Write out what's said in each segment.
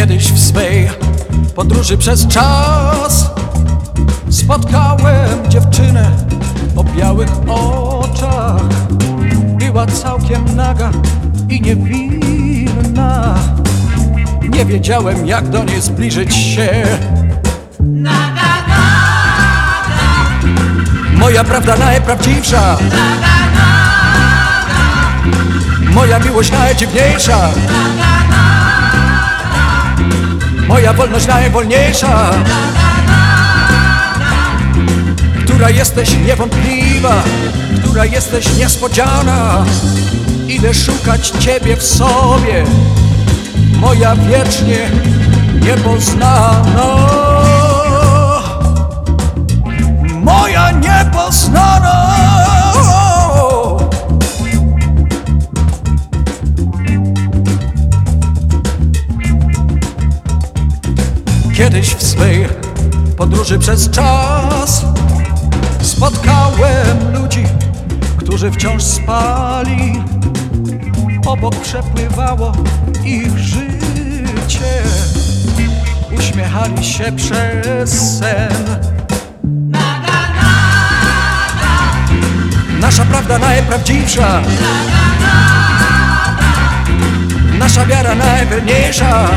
Kiedyś w swej podróży przez czas Spotkałem dziewczynę o białych oczach. Była całkiem naga i niewinna. Nie wiedziałem jak do niej zbliżyć się. Moja prawda najprawdziwsza. Moja miłość najdziwniejsza Moja wolność najwolniejsza Która jesteś niewątpliwa Która jesteś niespodziana. Idę szukać Ciebie w sobie. Moja wiecznie niepoznana Kiedyś w swej podróży przez czas Spotkałem ludzi, którzy wciąż spali. Obok przepływało ich życie. Uśmiechali się przez sen. Nasza prawda najprawdziwsza. Nasza wiara najwierniejsza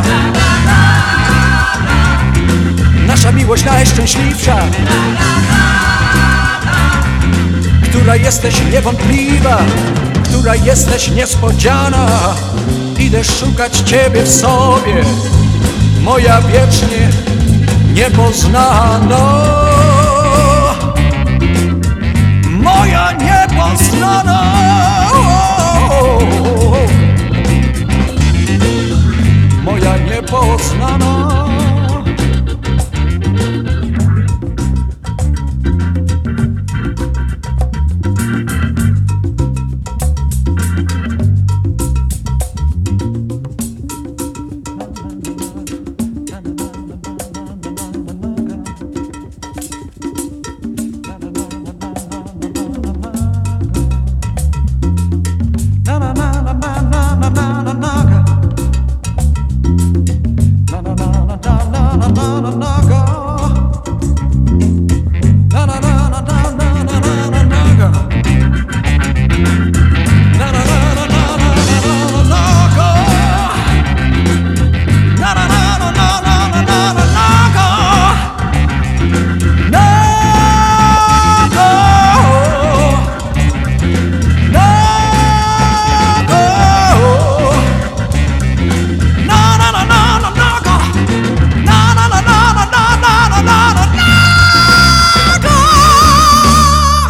Nasza miłość najszczęśliwsza Która jesteś niewątpliwa Która jesteś niespodziana. Idę szukać Ciebie w sobie Moja wiecznie niepoznana. Moja niepoznana.